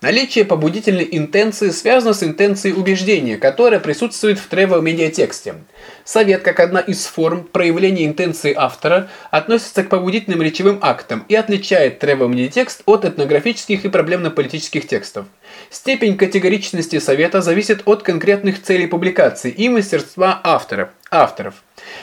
Наличие побудительной интенции связано с интенцией убеждения, которая присутствует в travel-медиатексте. Совет, как одна из форм проявления интенции автора, относится к побудительным речевым актам и отличает travel-медиатекст от этнографических и проблемно-политических текстов. Степень категоричности совета зависит от конкретных целей публикации и мастерства авторов. авторов.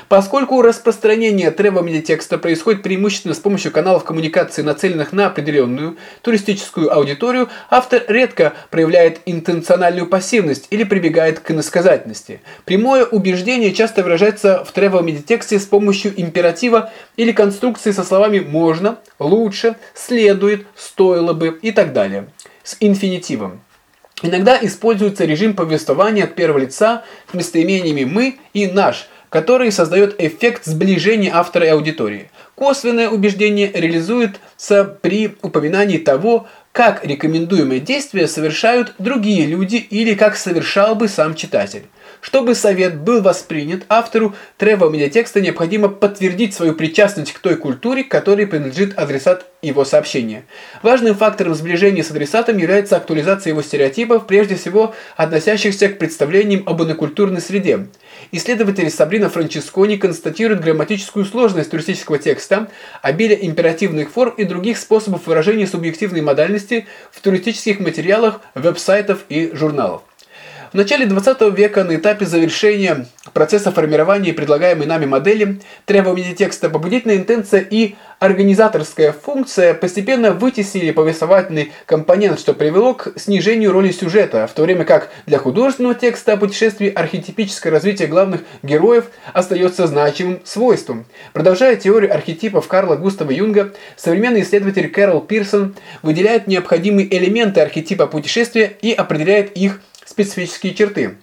Поскольку распространение требований-текста происходит преимущественно с помощью каналов коммуникации, нацеленных на определенную туристическую аудиторию, автор редко проявляет интенциональную пассивность или прибегает к иносказательности. Прямое убеждение часто выражается в требовании-тексте с помощью императива или конструкции со словами «можно», «лучше», «следует», «стоило бы» и так далее. С инфинитивом. Иногда используется режим повествования от первого лица с местоимениями «мы» и «наш», который создает эффект сближения автора и аудитории. Косвенное убеждение реализуется при упоминании того, как рекомендуемые действия совершают другие люди или как совершал бы сам читатель. Чтобы совет был воспринят, автору требовал медиатекста необходимо подтвердить свою причастность к той культуре, которой принадлежит адресат его сообщения. Важным фактором сближения с адресатом является актуализация его стереотипов, прежде всего относящихся к представлениям об инокультурной среде. Исследователи Сабрина Франческони констатируют грамматическую сложность туристического текста, обилие императивных форм и других способов выражения субъективной модальности в туристических материалах, веб-сайтов и журналов. В начале 20 века на этапе завершения процесса формирования предлагаемой нами модели требования текста побудительная интенция и организаторская функция постепенно вытеснили повествовательный компонент, что привело к снижению роли сюжета, в то время как для художественного текста о путешествии архетипическое развитие главных героев остается значимым свойством. Продолжая теорию архетипов Карла Густава Юнга, современный исследователь Кэрол Пирсон выделяет необходимые элементы архетипа путешествия и определяет их специфические черты.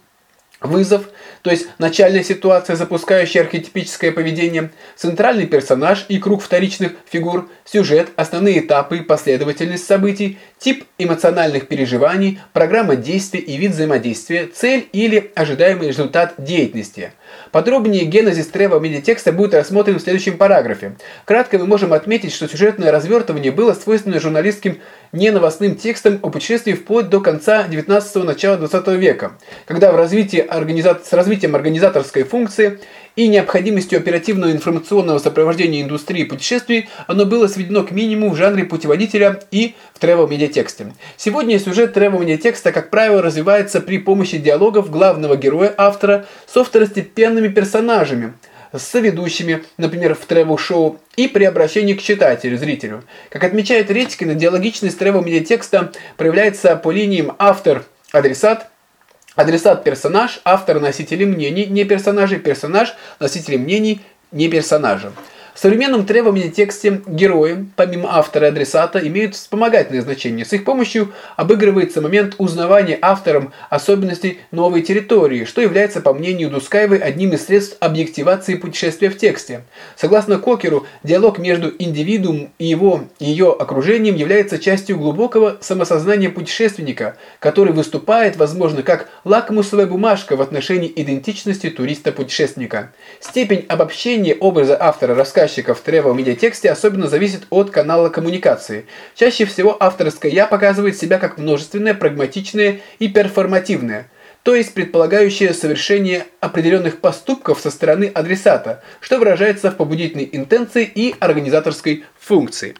Вызов, то есть начальная ситуация, запускающая архетипическое поведение, центральный персонаж и круг вторичных фигур, сюжет, основные этапы последовательность событий, тип эмоциональных переживаний, программа действий и вид взаимодействия, цель или ожидаемый результат деятельности. Подробнее генезис трева медиатекста будет рассмотрен в следующем параграфе. Кратко мы можем отметить, что сюжетное развертывание было свойственно журналистским не новостным текстам о путешествии вплоть до конца 19-го начала 20 века, когда в развитии с развитием организаторской функции и необходимостью оперативного информационного сопровождения индустрии путешествий оно было сведено к минимуму в жанре путеводителя и в тревел-медиатексте. Сегодня сюжет тревел-медиатекста, как правило, развивается при помощи диалогов главного героя автора со второстепенными персонажами – с соведущими, например, в тревел-шоу, и при обращении к читателю, зрителю. Как отмечает Редькин, диалогичность тревел-медиатекста проявляется по линиям автор-адресат, адресат-персонаж, автор-носители мнений, не персонажи, персонаж, носители мнений, не персонажа. В современном требовании тексте герои, помимо автора и адресата, имеют вспомогательное значение. С их помощью обыгрывается момент узнавания автором особенностей новой территории, что является, по мнению Дускаевой, одним из средств объективации путешествия в тексте. Согласно Кокеру, диалог между индивидуумом и его и ее окружением является частью глубокого самосознания путешественника, который выступает, возможно, как лакмусовая бумажка в отношении идентичности туриста-путешественника. Степень обобщения образа автора рассказа заказчика в travel медиатексте особенно зависит от канала коммуникации. Чаще всего авторское «я» показывает себя как множественное, прагматичное и перформативное, то есть предполагающее совершение определенных поступков со стороны адресата, что выражается в побудительной интенции и организаторской функции.